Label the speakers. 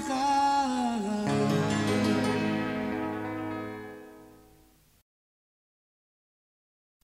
Speaker 1: Father.